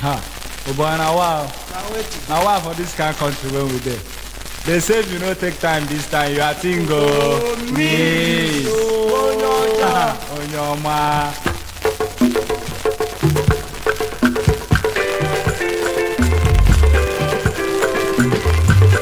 Ha. But na wa, na wa for this kind country when we dey. They say you no take time this time, you are tingo. Me. Onyoma.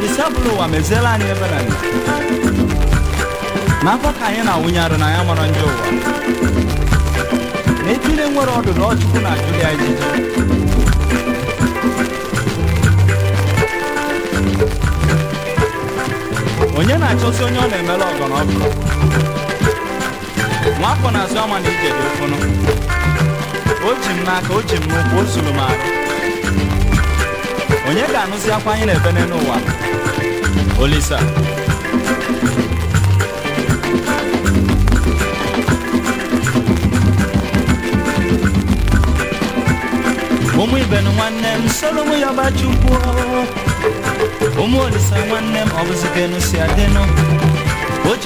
disebụl ụwa meziela anyị ebe na na akwa ka anyị na-awụnye arụ na ya mara ndị ụwa na etile nwere ọdụdụ ọchụkwụ na ajụlia ejije onye na-achọsi onye ọ na-emela ọgọ ọgụ nwafọ na-azụ ama na ije dị ụfụnụ o ji m n'aka o ji m n'ụkwụ o suru m arụ onye ga-anụzi akwa anyị na-efe n'elu ụwa olisa ụmụ iben nwanne m soro m ya gbachukwu ụmụ olisa nwanne m ọ bụzi ka si adịnụ o ji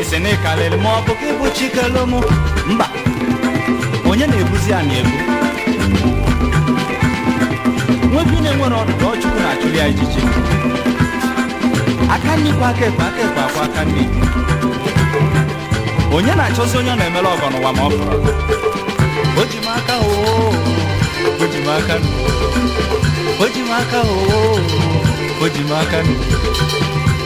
isi na ịkarịrị m ọ bụ ka ịbụ chikelu m mba onye na-ebuzi anyị ebu nwoke na nwere ọdụdọ chukwu na-achụrụ ya ijiji aka nnikwa aka ekpe aka ekpe akwa aka nni onye na-achọzi onye ọ na-emere ọgọ n'ụwa ma ọ bụrụ o ji m aka o o ji m aka o o ji m aka o o ji m aka